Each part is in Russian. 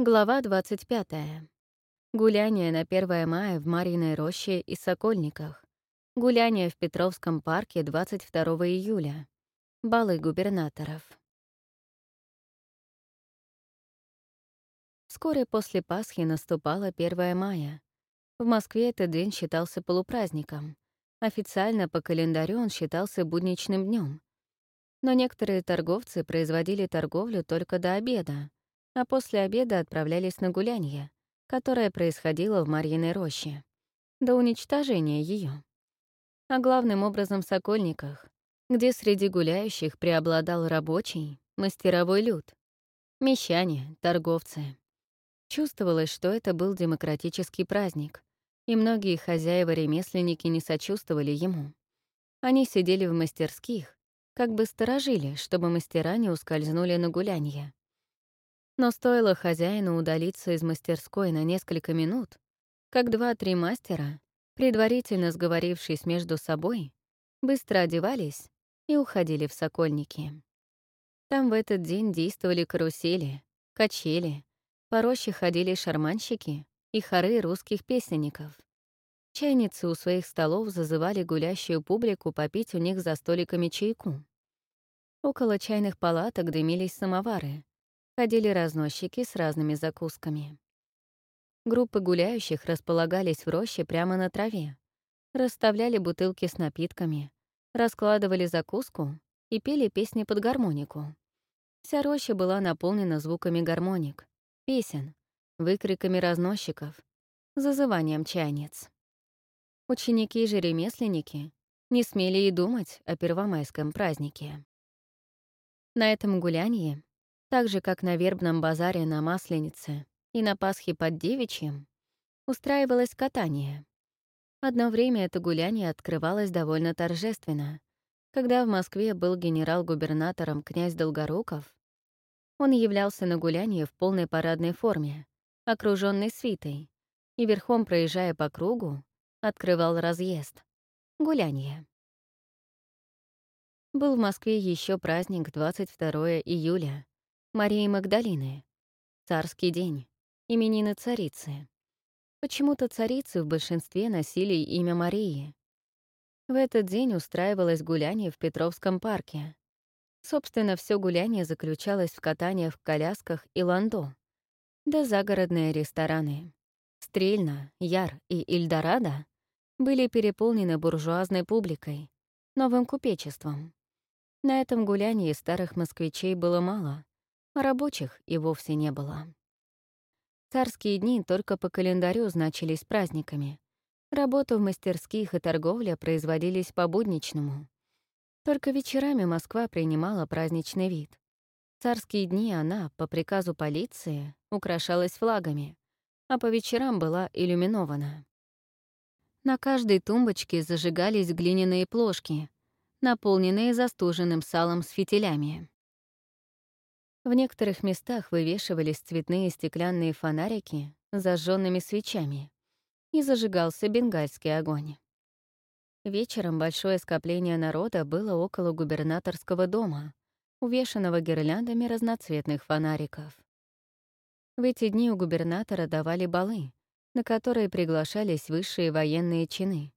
Глава 25. Гуляние на 1 мая в Марьиной роще и Сокольниках. Гуляние в Петровском парке 22 июля. Балы губернаторов. Вскоре после Пасхи наступало 1 мая. В Москве этот день считался полупраздником. Официально по календарю он считался будничным днем. Но некоторые торговцы производили торговлю только до обеда, а после обеда отправлялись на гулянье, которое происходило в Марьиной роще, до уничтожения ее. А главным образом в Сокольниках, где среди гуляющих преобладал рабочий, мастеровой люд, мещане, торговцы. Чувствовалось, что это был демократический праздник, и многие хозяева-ремесленники не сочувствовали ему. Они сидели в мастерских, как бы сторожили, чтобы мастера не ускользнули на гулянье. Но стоило хозяину удалиться из мастерской на несколько минут, как два-три мастера, предварительно сговорившись между собой, быстро одевались и уходили в Сокольники. Там в этот день действовали карусели, качели, по роще ходили шарманщики и хоры русских песенников. Чайницы у своих столов зазывали гулящую публику попить у них за столиками чайку. Около чайных палаток дымились самовары, ходили разносчики с разными закусками. Группы гуляющих располагались в роще прямо на траве, расставляли бутылки с напитками, раскладывали закуску и пели песни под гармонику. Вся роща была наполнена звуками гармоник, песен, выкриками разносчиков, зазыванием чайниц. Ученики же ремесленники не смели и думать о первомайском празднике. На этом гулянии так же, как на вербном базаре на Масленице и на Пасхе под Девичьим, устраивалось катание. Одно время это гуляние открывалось довольно торжественно. Когда в Москве был генерал-губернатором князь Долгоруков, он являлся на гуляние в полной парадной форме, окруженный свитой, и верхом проезжая по кругу, открывал разъезд — гуляние. Был в Москве еще праздник 22 июля, Марии Магдалины. Царский день. Именины царицы. Почему-то царицы в большинстве носили имя Марии. В этот день устраивалось гуляние в Петровском парке. Собственно, все гуляние заключалось в катании в колясках и ландо. Да загородные рестораны. Стрельна, Яр и Ильдорадо были переполнены буржуазной публикой, новым купечеством. На этом гулянии старых москвичей было мало, рабочих и вовсе не было. Царские дни только по календарю значились праздниками. Работа в мастерских и торговля производились по-будничному. Только вечерами Москва принимала праздничный вид. Царские дни она, по приказу полиции, украшалась флагами, а по вечерам была иллюминована. На каждой тумбочке зажигались глиняные плошки, наполненные застуженным салом с фитилями. В некоторых местах вывешивались цветные стеклянные фонарики с зажженными свечами, и зажигался бенгальский огонь. Вечером большое скопление народа было около губернаторского дома, увешанного гирляндами разноцветных фонариков. В эти дни у губернатора давали балы, на которые приглашались высшие военные чины,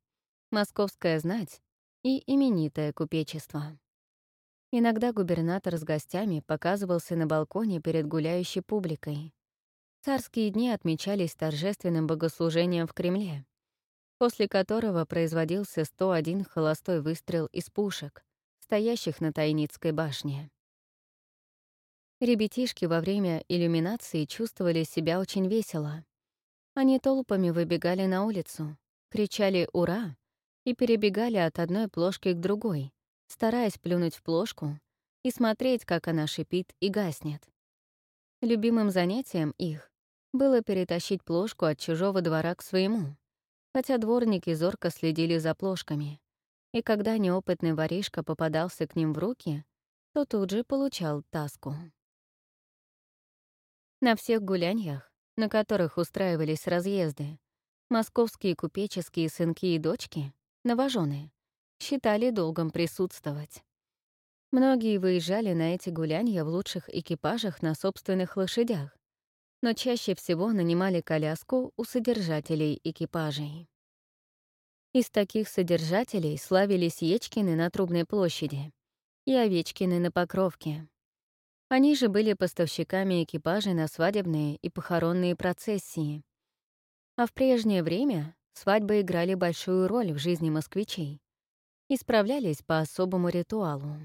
московская знать и именитое купечество. Иногда губернатор с гостями показывался на балконе перед гуляющей публикой. Царские дни отмечались торжественным богослужением в Кремле, после которого производился 101 холостой выстрел из пушек, стоящих на Тайницкой башне. Ребятишки во время иллюминации чувствовали себя очень весело. Они толпами выбегали на улицу, кричали «Ура!» и перебегали от одной плошки к другой, стараясь плюнуть в плошку и смотреть, как она шипит и гаснет. Любимым занятием их было перетащить плошку от чужого двора к своему, хотя дворники зорко следили за плошками, и когда неопытный воришка попадался к ним в руки, то тут же получал таску. На всех гуляньях, на которых устраивались разъезды, московские купеческие сынки и дочки, новожены, считали долгом присутствовать. Многие выезжали на эти гулянья в лучших экипажах на собственных лошадях, но чаще всего нанимали коляску у содержателей экипажей. Из таких содержателей славились Ечкины на Трубной площади и Овечкины на Покровке. Они же были поставщиками экипажей на свадебные и похоронные процессии. А в прежнее время свадьбы играли большую роль в жизни москвичей и справлялись по особому ритуалу.